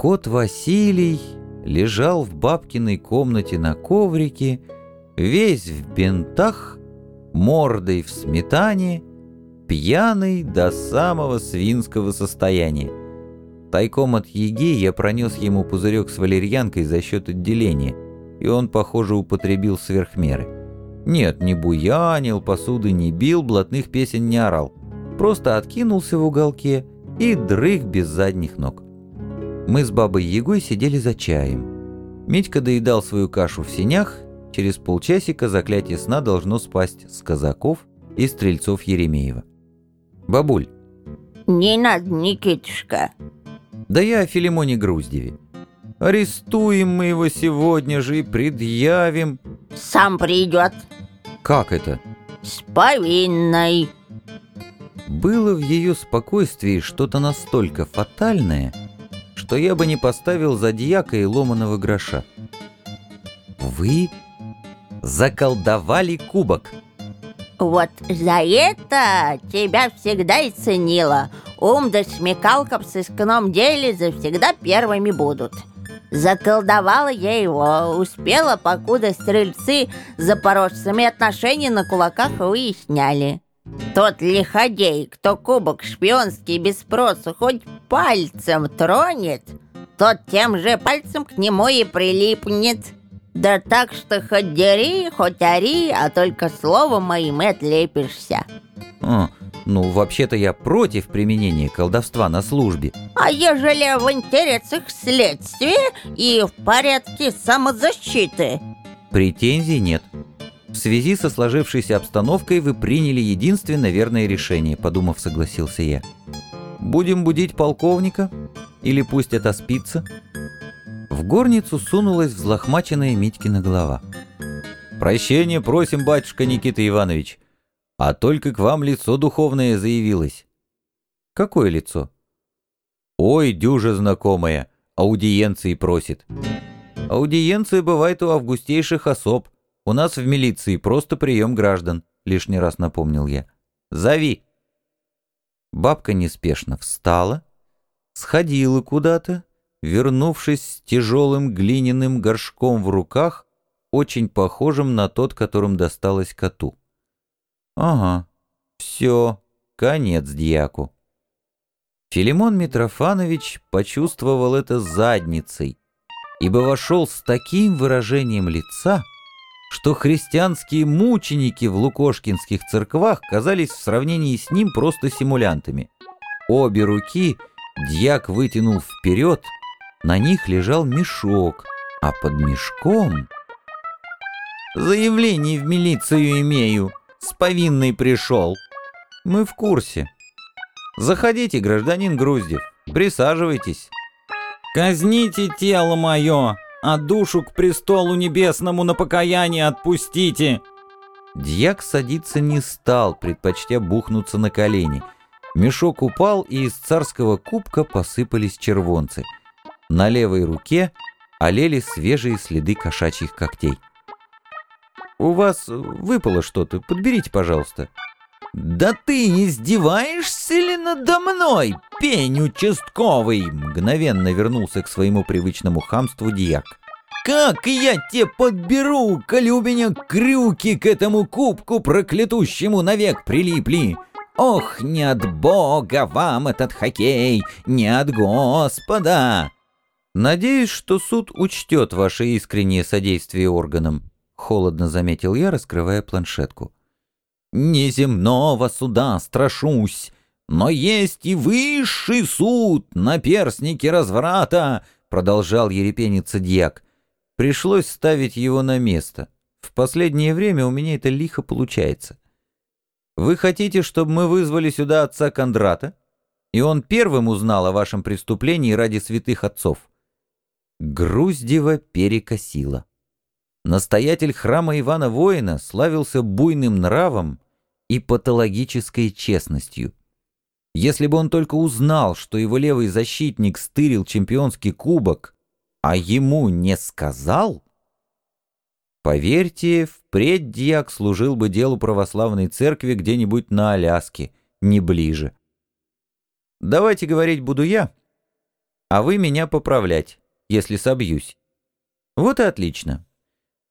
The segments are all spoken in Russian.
Кот Василий лежал в бабкиной комнате на коврике, весь в бинтах, мордой в сметане, пьяный до самого свинского состояния. Тайком от Еги я пронес ему пузырек с валерьянкой за счет отделения, и он, похоже, употребил сверхмеры. Нет, не буянил, посуды не бил, блатных песен не орал. Просто откинулся в уголке и дрых без задних ног. Мы с бабой Егой сидели за чаем. Митька доедал свою кашу в синях, через полчасика заклятие сна должно спасть с казаков и стрельцов Еремеева. «Бабуль!» «Не надо, Никитушка!» Да я о Филимоне Груздеве. Арестуем мы его сегодня же и предъявим. Сам придет. Как это? С повинной. Было в ее спокойствии что-то настолько фатальное, что я бы не поставил за дьяка и ломаного гроша. Вы заколдовали кубок. Вот за это тебя всегда и ценила. Ум да смекалка в сыскном деле завсегда первыми будут. Заколдовала я его, успела, покуда стрельцы с запорожцами отношения на кулаках выясняли. Тот лиходей, кто кубок шпионский без спросу хоть пальцем тронет, тот тем же пальцем к нему и прилипнет. Да так что хоть дери, хоть ори, а только словом моим отлепишься. А, ну, вообще-то я против применения колдовства на службе. А ежели в интересах следствия и в порядке самозащиты? Претензий нет. В связи со сложившейся обстановкой вы приняли единственно верное решение, подумав, согласился я. Будем будить полковника? Или пусть это спится? В горницу сунулась взлохмаченная Митькина голова. «Прощения просим, батюшка Никита Иванович, а только к вам лицо духовное заявилось». «Какое лицо?» «Ой, дюжа знакомая, аудиенции просит». «Аудиенция бывает у августейших особ. У нас в милиции просто прием граждан», — лишний раз напомнил я. «Зови». Бабка неспешно встала, сходила куда-то, вернувшись с тяжелым глиняным горшком в руках, очень похожим на тот, которым досталось коту. «Ага, все, конец дьяку». Филимон Митрофанович почувствовал это задницей, ибо вошел с таким выражением лица, что христианские мученики в лукошкинских церквах казались в сравнении с ним просто симулянтами. Обе руки дьяк вытянул вперед, на них лежал мешок, а под мешком... «Заявление в милицию имею, с повинной пришел». «Мы в курсе». «Заходите, гражданин Груздев, присаживайтесь». «Казните тело мое, а душу к престолу небесному на покаяние отпустите!» Дьяк садиться не стал, предпочтя бухнуться на колени. Мешок упал, и из царского кубка посыпались червонцы — на левой руке олели свежие следы кошачьих когтей. «У вас выпало что-то, подберите, пожалуйста». «Да ты издеваешься ли надо мной, пень участковый?» Мгновенно вернулся к своему привычному хамству дьяк. «Как я тебе подберу, коли у меня крюки к этому кубку проклятущему навек прилипли? Ох, не от бога вам этот хоккей, не от Господа!» «Надеюсь, что суд учтет ваше искреннее содействие органам», — холодно заметил я, раскрывая планшетку. «Неземного суда страшусь, но есть и высший суд, наперстники разврата», — продолжал ерепениться дьяк. Пришлось ставить его на место. В последнее время у меня это лихо получается. Вы хотите, чтобы мы вызвали сюда отца Кондрата? И он первым узнал о вашем преступлении ради святых отцов. Груздева перекосила. Настоятель храма Ивана Воина славился буйным нравом и патологической честностью. Если бы он только узнал, что его левый защитник стырил чемпионский кубок, а ему не сказал... Поверьте, впредь дьяк служил бы делу православной церкви где-нибудь на Аляске, не ближе. Давайте говорить буду я, а вы меня поправлять, если собьюсь. Вот и отлично.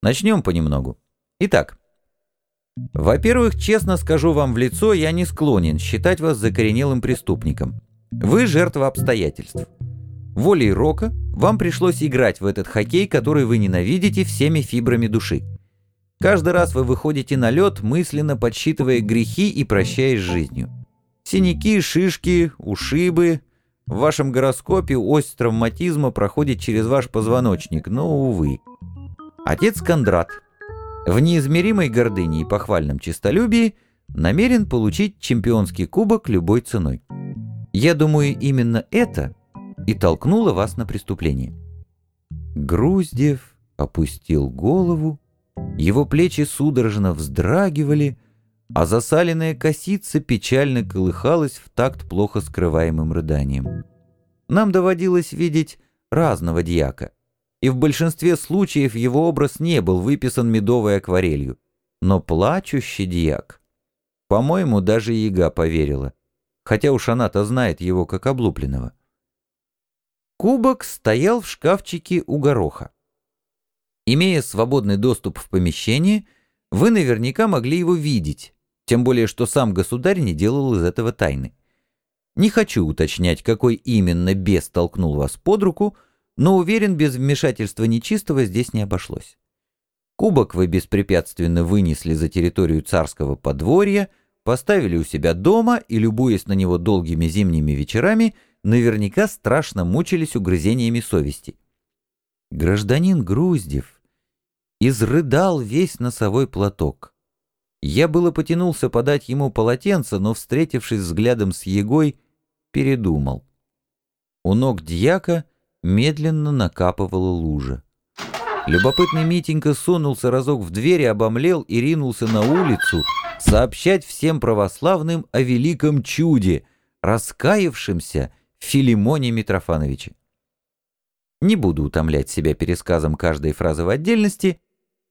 Начнем понемногу. Итак, во-первых, честно скажу вам в лицо, я не склонен считать вас закоренелым преступником. Вы жертва обстоятельств. Волей Рока вам пришлось играть в этот хоккей, который вы ненавидите всеми фибрами души. Каждый раз вы выходите на лед, мысленно подсчитывая грехи и прощаясь с жизнью. Синяки, шишки, ушибы. В вашем гороскопе ось травматизма проходит через ваш позвоночник, но, увы. Отец Кондрат в неизмеримой гордыне и похвальном честолюбии намерен получить чемпионский кубок любой ценой. Я думаю, именно это и толкнуло вас на преступление. Груздев опустил голову, его плечи судорожно вздрагивали, а засаленная косица печально колыхалась в такт плохо скрываемым рыданием. Нам доводилось видеть разного дьяка и в большинстве случаев его образ не был выписан медовой акварелью. Но плачущий дьяк, по-моему, даже яга поверила, хотя уж она-то знает его как облупленного. Кубок стоял в шкафчике у гороха. Имея свободный доступ в помещение, вы наверняка могли его видеть, тем более что сам государь не делал из этого тайны. Не хочу уточнять, какой именно бес толкнул вас под руку, но уверен, без вмешательства нечистого здесь не обошлось. Кубок вы беспрепятственно вынесли за территорию царского подворья, поставили у себя дома и, любуясь на него долгими зимними вечерами, наверняка страшно мучились угрызениями совести. Гражданин Груздев изрыдал весь носовой платок. Я было потянулся подать ему полотенце, но, встретившись взглядом с Егой, передумал. У ног дьяка — медленно накапывала лужа. Любопытный Митенька сунулся разок в дверь, обомлел и ринулся на улицу сообщать всем православным о великом чуде, раскаявшемся Филимоне Митрофановиче. Не буду утомлять себя пересказом каждой фразы в отдельности.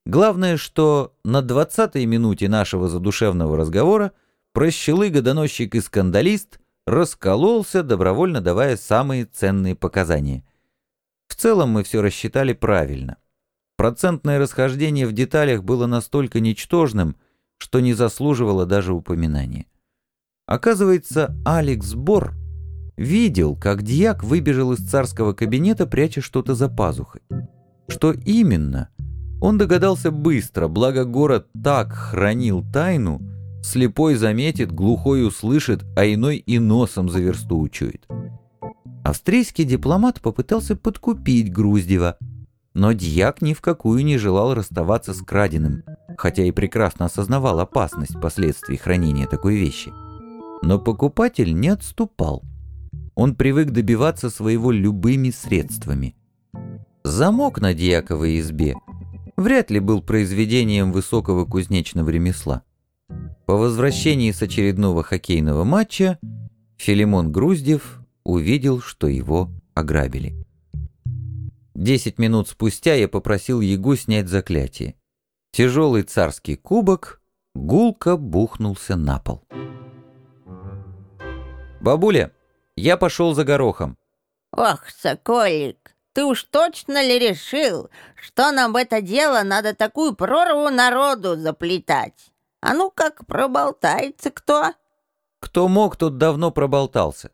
Главное, что на двадцатой минуте нашего задушевного разговора прощелыга-доносчик и скандалист раскололся, добровольно давая самые ценные показания. В целом мы все рассчитали правильно. Процентное расхождение в деталях было настолько ничтожным, что не заслуживало даже упоминания. Оказывается, Алекс Бор видел, как дьяк выбежал из царского кабинета, пряча что-то за пазухой. Что именно? Он догадался быстро, благо город так хранил тайну, слепой заметит, глухой услышит, а иной и носом за версту учует. Австрийский дипломат попытался подкупить Груздева, но дьяк ни в какую не желал расставаться с краденым, хотя и прекрасно осознавал опасность последствий хранения такой вещи. Но покупатель не отступал. Он привык добиваться своего любыми средствами. Замок на дьяковой избе вряд ли был произведением высокого кузнечного ремесла. По возвращении с очередного хоккейного матча Филимон Груздев увидел, что его ограбили. Десять минут спустя я попросил Ягу снять заклятие. Тяжелый царский кубок гулко бухнулся на пол. «Бабуля, я пошел за горохом». «Ох, Соколик, ты уж точно ли решил, что нам в это дело надо такую прорву народу заплетать? А ну как проболтается кто?» «Кто мог, тот давно проболтался.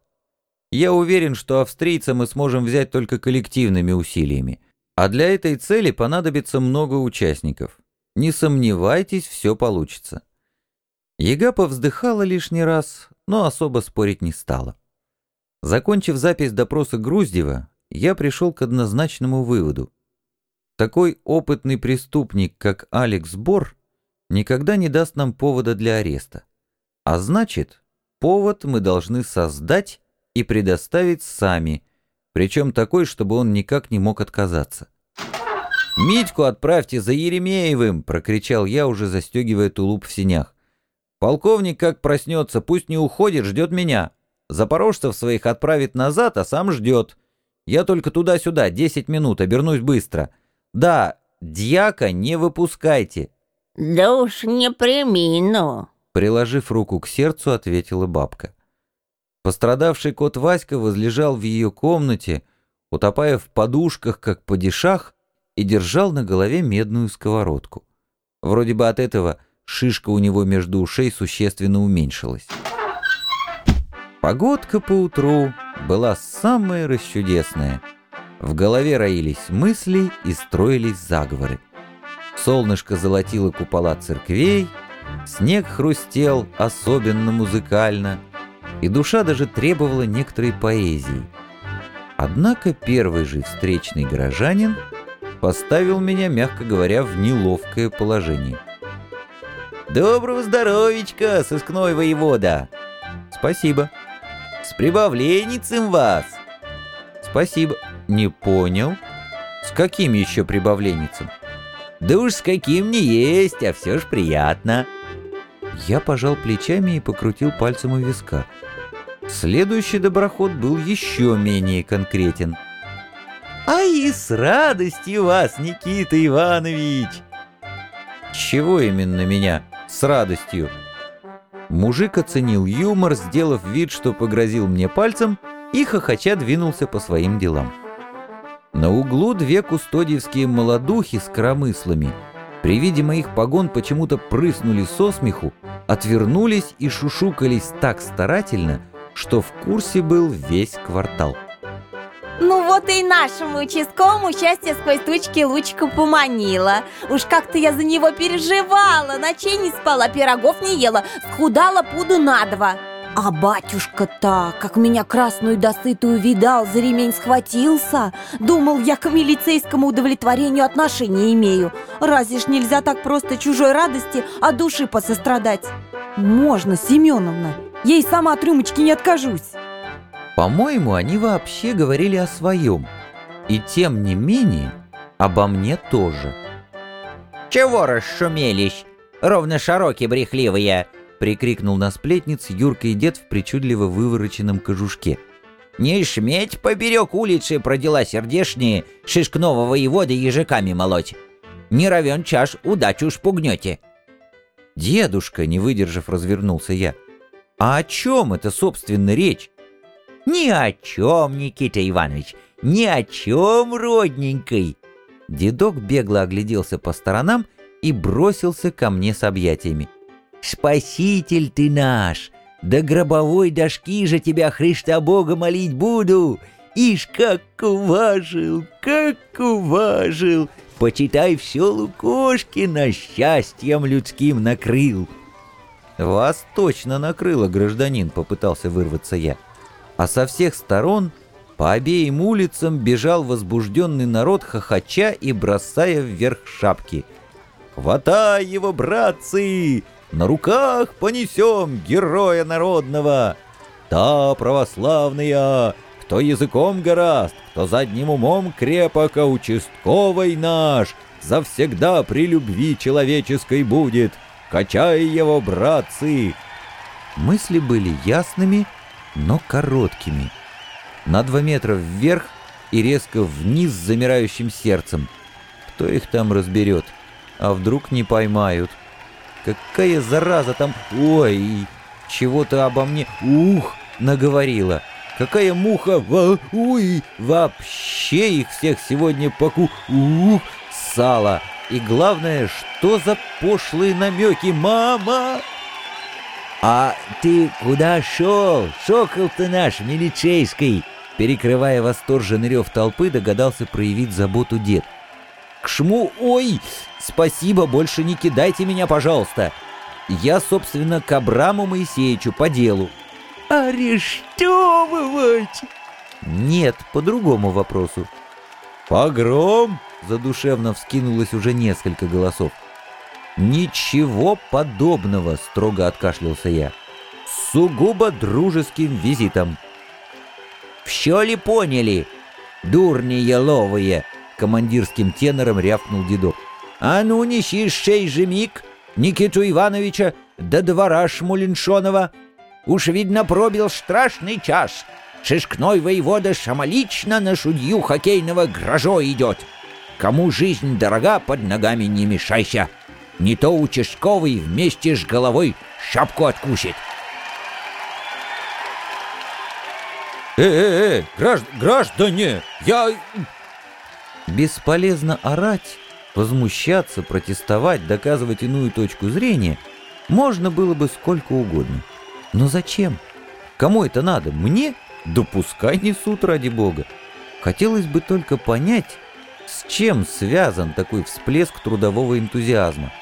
Я уверен, что австрийца мы сможем взять только коллективными усилиями. А для этой цели понадобится много участников. Не сомневайтесь, все получится. Яга повздыхала лишний раз, но особо спорить не стала. Закончив запись допроса Груздева, я пришел к однозначному выводу. Такой опытный преступник, как Алекс Бор, никогда не даст нам повода для ареста. А значит, повод мы должны создать и предоставить сами, причем такой, чтобы он никак не мог отказаться. «Митьку отправьте за Еремеевым!» — прокричал я, уже застегивая тулуп в синях. «Полковник как проснется, пусть не уходит, ждет меня. Запорожцев своих отправит назад, а сам ждет. Я только туда-сюда, десять минут, обернусь быстро. Да, дьяка не выпускайте». «Да уж не примину», — приложив руку к сердцу, ответила бабка. Пострадавший кот Васька возлежал в ее комнате, утопая в подушках, как падишах, и держал на голове медную сковородку. Вроде бы от этого шишка у него между ушей существенно уменьшилась. Погодка поутру была самая расчудесная. В голове роились мысли и строились заговоры. Солнышко золотило купола церквей, снег хрустел особенно музыкально, и душа даже требовала некоторой поэзии. Однако первый же встречный горожанин поставил меня, мягко говоря, в неловкое положение. «Доброго здоровичка, сыскной воевода!» «Спасибо!» «С прибавленницем вас!» «Спасибо!» «Не понял?» «С каким еще прибавленницем?» «Да уж с каким не есть, а все ж приятно!» Я пожал плечами и покрутил пальцем у виска. Следующий доброход был еще менее конкретен. «А и с радостью вас, Никита Иванович!» «Чего именно меня с радостью?» Мужик оценил юмор, сделав вид, что погрозил мне пальцем, и хохоча двинулся по своим делам. На углу две кустодиевские молодухи с коромыслами при виде моих погон почему-то прыснули со смеху, отвернулись и шушукались так старательно, что в курсе был весь квартал. Ну вот и нашему участковому счастье сквозь тучки лучку поманило. Уж как-то я за него переживала, ночей не спала, пирогов не ела, схудала пуду на два. А батюшка-то, как меня красную досытую видал, за ремень схватился. Думал, я к милицейскому удовлетворению отношения имею. Разве ж нельзя так просто чужой радости от души посострадать? Можно, Семеновна, ей сама от рюмочки не откажусь. По-моему, они вообще говорили о своем. И тем не менее, обо мне тоже. «Чего расшумелись? Ровно широки брехливые!» — прикрикнул на сплетниц Юрка и дед в причудливо вывороченном кожушке. «Не шметь поперек улицы продела сердешнее шишкного воевода ежиками молоть. Не равен чаш, удачу шпугнете». «Дедушка», — не выдержав, развернулся я. «А о чем это, собственно, речь?» «Ни о чем, Никита Иванович, ни о чем, родненькой!» Дедок бегло огляделся по сторонам и бросился ко мне с объятиями. «Спаситель ты наш! До гробовой дошки же тебя, Христа Бога, молить буду! Ишь, как уважил, как уважил! Почитай, все Лукошкина счастьем людским накрыл!» «Вас точно накрыло, гражданин», — попытался вырваться я а со всех сторон по обеим улицам бежал возбужденный народ, хохоча и бросая вверх шапки. «Хватай его, братцы! На руках понесем героя народного! Та православная, кто языком гораст, кто задним умом крепок, а участковый наш, завсегда при любви человеческой будет! Качай его, братцы!» Мысли были ясными, но короткими. На два метра вверх и резко вниз с замирающим сердцем. Кто их там разберет? А вдруг не поймают? Какая зараза там... Ой, чего-то обо мне... Ух, наговорила. Какая муха... Во... Ой, вообще их всех сегодня поку... Ух, сало. И главное, что за пошлые намеки? Мама! «А ты куда шел, сокол ты наш милицейский?» Перекрывая восторженный рев толпы, догадался проявить заботу дед. «К шму... Ой! Спасибо, больше не кидайте меня, пожалуйста! Я, собственно, к Абраму Моисеевичу по делу». «Арестовывать!» «Нет, по другому вопросу». «Погром!» — задушевно вскинулось уже несколько голосов. «Ничего подобного!» — строго откашлялся я. «Сугубо дружеским визитом!» «Все ли поняли? Дурни еловые!» — командирским тенором рявкнул дедок. «А ну, неси шей же миг Никиту Ивановича до двора Шмулиншонова. Уж, видно, пробил страшный час. Шишкной воевода самолично на судью хоккейного грожо идет. Кому жизнь дорога, под ногами не мешайся!» Не то участковый вместе с головой шапку откусит. «Э-э-э, гражд... граждане, я...» Бесполезно орать, возмущаться, протестовать, доказывать иную точку зрения можно было бы сколько угодно. Но зачем? Кому это надо? Мне? Допускай несут, ради бога. Хотелось бы только понять, с чем связан такой всплеск трудового энтузиазма.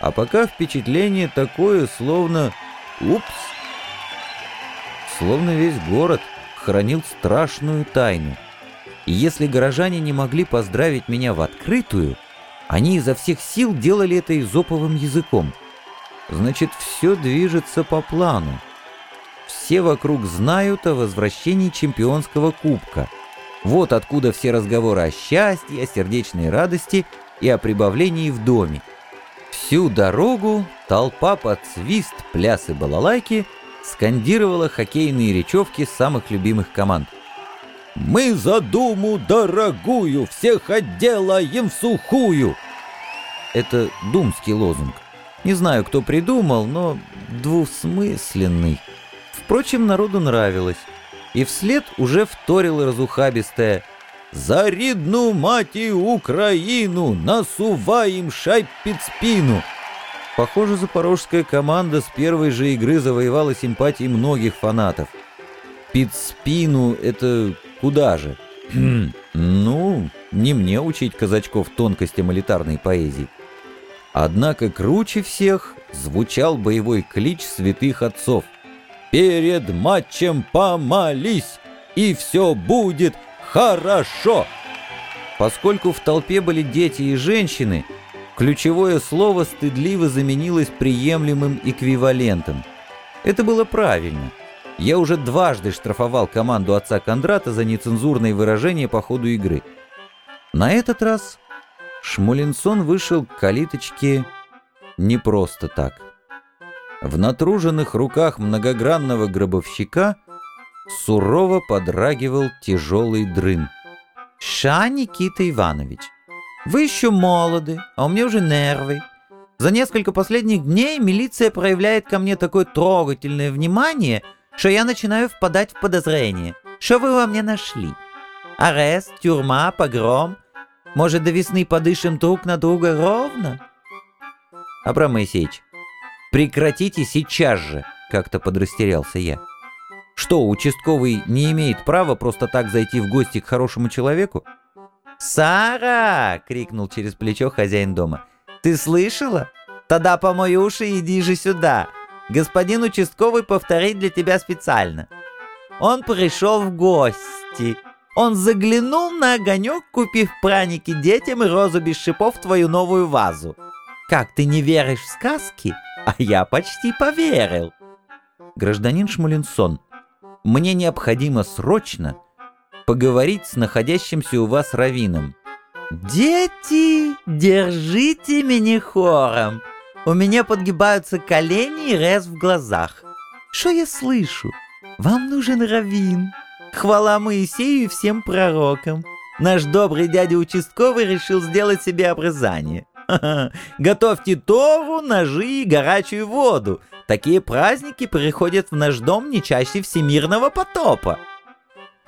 А пока впечатление такое, словно... Упс! Словно весь город хранил страшную тайну. И если горожане не могли поздравить меня в открытую, они изо всех сил делали это изоповым языком. Значит, все движется по плану. Все вокруг знают о возвращении чемпионского кубка. Вот откуда все разговоры о счастье, о сердечной радости и о прибавлении в доме. Всю дорогу толпа под свист, пляс и балалайки скандировала хоккейные речевки самых любимых команд. «Мы за Думу дорогую всех отделаем в сухую!» Это думский лозунг. Не знаю, кто придумал, но двусмысленный. Впрочем, народу нравилось И вслед уже вторила разухабистая «За рідну мать Украину насуваем шайб під спину!» Похоже, запорожская команда с первой же игры завоевала симпатии многих фанатов. Під спину — это куда же? ну, не мне учить казачков тонкостям элитарной поэзии. Однако круче всех звучал боевой клич святых отцов. «Перед матчем помолись, и все будет хорошо!» Поскольку в толпе были дети и женщины, ключевое слово стыдливо заменилось приемлемым эквивалентом. Это было правильно. Я уже дважды штрафовал команду отца Кондрата за нецензурные выражения по ходу игры. На этот раз Шмулинсон вышел к калиточке не просто так. В натруженных руках многогранного гробовщика сурово подрагивал тяжелый дрын. «Ша, Никита Иванович, вы еще молоды, а у меня уже нервы. За несколько последних дней милиция проявляет ко мне такое трогательное внимание, что я начинаю впадать в подозрение. Что вы во мне нашли? Арест, тюрьма, погром — может, до весны подышим друг на друга ровно? Абрам Моисеевич, прекратите сейчас же, как-то подрастерялся я. Что, участковый не имеет права просто так зайти в гости к хорошему человеку? «Сара!» — крикнул через плечо хозяин дома. «Ты слышала? Тогда помой уши и иди же сюда. Господин участковый повторит для тебя специально. Он пришел в гости». Он заглянул на огонек, купив праники детям и розу без шипов в твою новую вазу. Как ты не веришь в сказки? А я почти поверил. Гражданин Шмулинсон, мне необходимо срочно поговорить с находящимся у вас раввином. «Дети, держите меня хором! У меня подгибаются колени и рез в глазах. Что я слышу? Вам нужен раввин!» Хвала Моисею и всем пророкам. Наш добрый дядя участковый решил сделать себе обрезание. Готовьте Тору, ножи и горячую воду. Такие праздники приходят в наш дом не чаще всемирного потопа.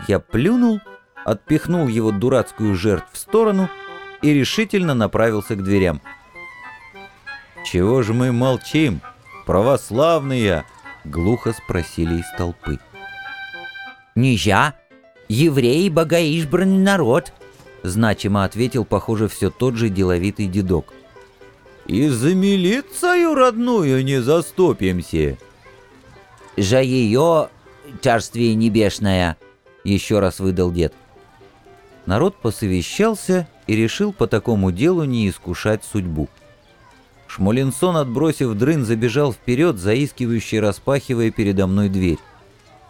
Я плюнул, отпихнул его дурацкую жертв в сторону и решительно направился к дверям. «Чего же мы молчим, православные?» — глухо спросили из толпы. «Нельзя! Евреи — богоизбранный народ!» Значимо ответил, похоже, все тот же деловитый дедок. «И за милицию родную не заступимся!» «За ее, царствие небесное!» — еще раз выдал дед. Народ посовещался и решил по такому делу не искушать судьбу. Шмолинсон, отбросив дрын, забежал вперед, заискивающе распахивая передо мной дверь.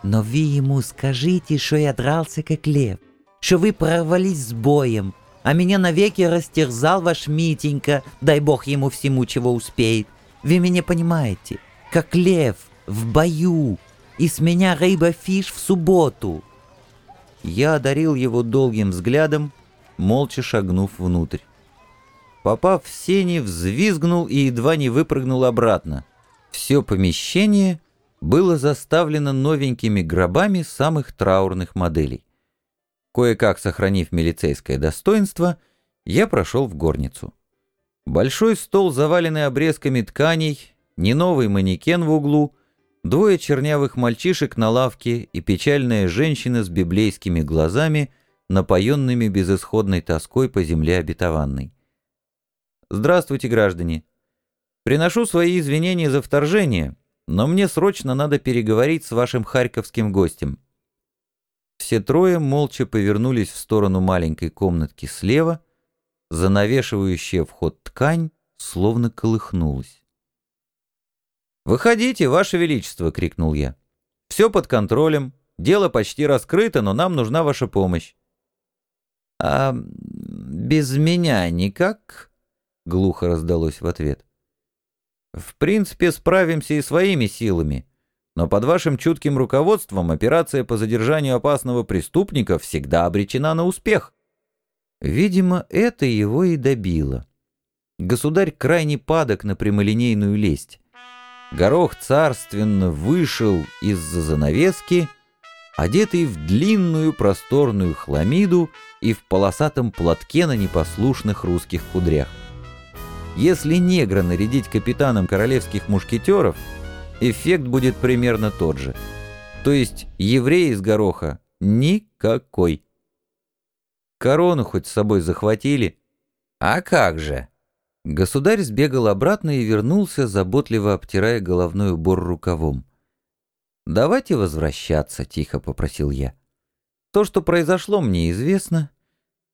Но вы ему скажите, что я дрался как лев, что вы прорвались с боем, а меня навеки растерзал ваш Митенька, дай бог ему всему, чего успеет. Вы меня понимаете, как лев в бою, и с меня рыба-фиш в субботу». Я одарил его долгим взглядом, молча шагнув внутрь. Попав в сени, взвизгнул и едва не выпрыгнул обратно. Все помещение было заставлено новенькими гробами самых траурных моделей. Кое-как сохранив милицейское достоинство, я прошел в горницу. Большой стол, заваленный обрезками тканей, не новый манекен в углу, двое чернявых мальчишек на лавке и печальная женщина с библейскими глазами, напоенными безысходной тоской по земле обетованной. «Здравствуйте, граждане! Приношу свои извинения за вторжение, но мне срочно надо переговорить с вашим харьковским гостем». Все трое молча повернулись в сторону маленькой комнатки слева, занавешивающая вход ткань словно колыхнулась. «Выходите, Ваше Величество!» — крикнул я. «Все под контролем, дело почти раскрыто, но нам нужна ваша помощь». «А без меня никак?» — глухо раздалось в ответ. «В принципе, справимся и своими силами, но под вашим чутким руководством операция по задержанию опасного преступника всегда обречена на успех». Видимо, это его и добило. Государь крайне падок на прямолинейную лесть. Горох царственно вышел из-за занавески, одетый в длинную просторную хламиду и в полосатом платке на непослушных русских кудрях. Если негра нарядить капитаном королевских мушкетеров, эффект будет примерно тот же. То есть еврей из гороха никакой. Корону хоть с собой захватили? А как же? Государь сбегал обратно и вернулся, заботливо обтирая головной убор рукавом. «Давайте возвращаться», — тихо попросил я. «То, что произошло, мне известно.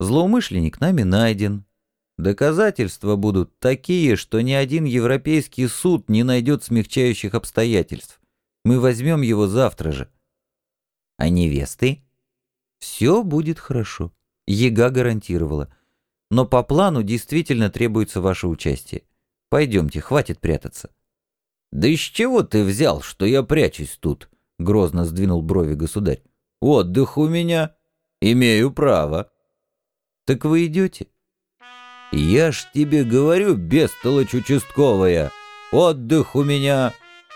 Злоумышленник нами найден. Доказательства будут такие, что ни один европейский суд не найдет смягчающих обстоятельств. Мы возьмем его завтра же». «А невесты?» «Все будет хорошо». Ега гарантировала. Но по плану действительно требуется ваше участие. Пойдемте, хватит прятаться. «Да из чего ты взял, что я прячусь тут?» — грозно сдвинул брови государь. «Отдых у меня. Имею право». «Так вы идете?» «Я ж тебе говорю, бестолочь участковая, отдых у меня,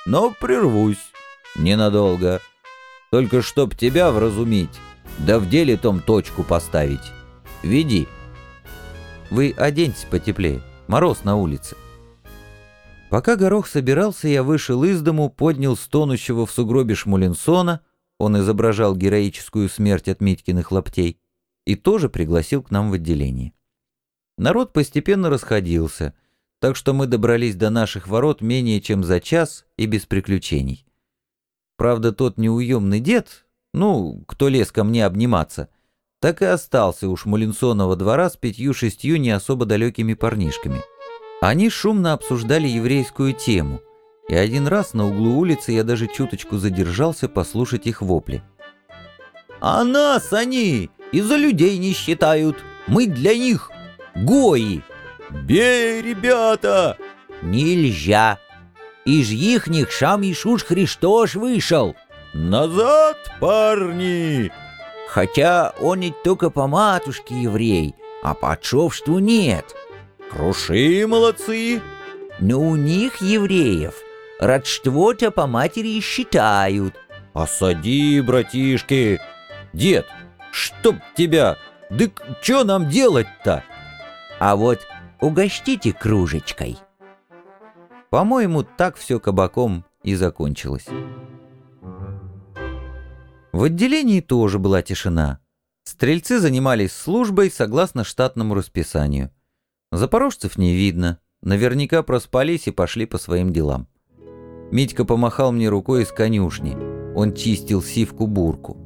но прервусь ненадолго. Только чтоб тебя вразумить, да в деле том точку поставить. Веди. Вы оденьтесь потеплее. Мороз на улице. Пока Горох собирался, я вышел из дому, поднял стонущего в сугробе Шмулинсона, он изображал героическую смерть от Митькиных лаптей, и тоже пригласил к нам в отделение. Народ постепенно расходился, так что мы добрались до наших ворот менее чем за час и без приключений. Правда, тот неуемный дед, ну, кто лез ко мне обниматься, так и остался у Шмулинсонова двора с пятью-шестью не особо далекими парнишками. Они шумно обсуждали еврейскую тему, и один раз на углу улицы я даже чуточку задержался послушать их вопли. «А нас они из-за людей не считают, мы для них гои!» «Бей, ребята!» «Нельзя! Из ихних шам Ишуш Христош вышел!» «Назад, парни!» Хотя он и только по матушке еврей, а по отцовству нет. «Круши, молодцы!» Но у них, евреев, родство-то по матери и считают. «Осади, братишки!» «Дед, чтоб тебя! Да что нам делать-то?» «А вот угостите кружечкой». По-моему, так все кабаком и закончилось. В отделении тоже была тишина. Стрельцы занимались службой согласно штатному расписанию. Запорожцев не видно, наверняка проспались и пошли по своим делам. Митька помахал мне рукой из конюшни. Он чистил сивку-бурку.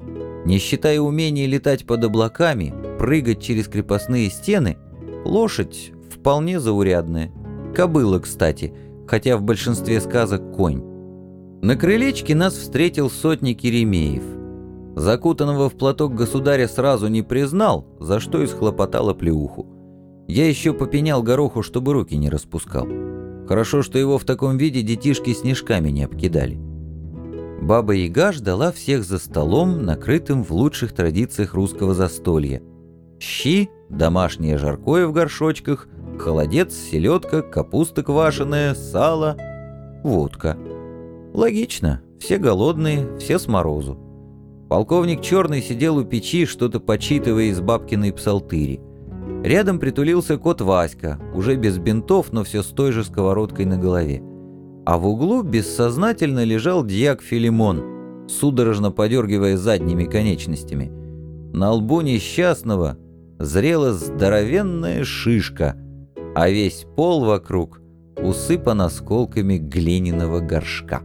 Не считая умения летать под облаками, прыгать через крепостные стены, лошадь вполне заурядная. Кобыла, кстати, хотя в большинстве сказок конь. На крылечке нас встретил сотник Еремеев – Закутанного в платок государя сразу не признал, за что и схлопотал оплеуху. Я еще попенял гороху, чтобы руки не распускал. Хорошо, что его в таком виде детишки снежками не обкидали. Баба Яга ждала всех за столом, накрытым в лучших традициях русского застолья. Щи, домашнее жаркое в горшочках, холодец, селедка, капуста квашеная, сало, водка. Логично, Все голодные, все с морозу. Полковник Черный сидел у печи, что-то почитывая из бабкиной псалтыри. Рядом притулился кот Васька, уже без бинтов, но все с той же сковородкой на голове. А в углу бессознательно лежал дьяк Филимон, судорожно подергивая задними конечностями. На лбу несчастного зрела здоровенная шишка, а весь пол вокруг усыпан осколками глиняного горшка.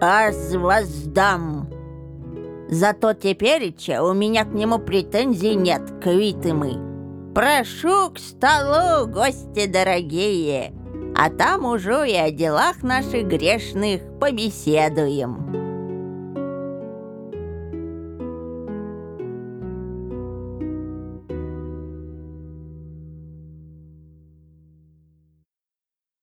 «Аз воздам!» Зато тепереча у меня к нему претензий нет, квиты мы. Прошу к столу, гости дорогие, а там уже и о делах наших грешных побеседуем».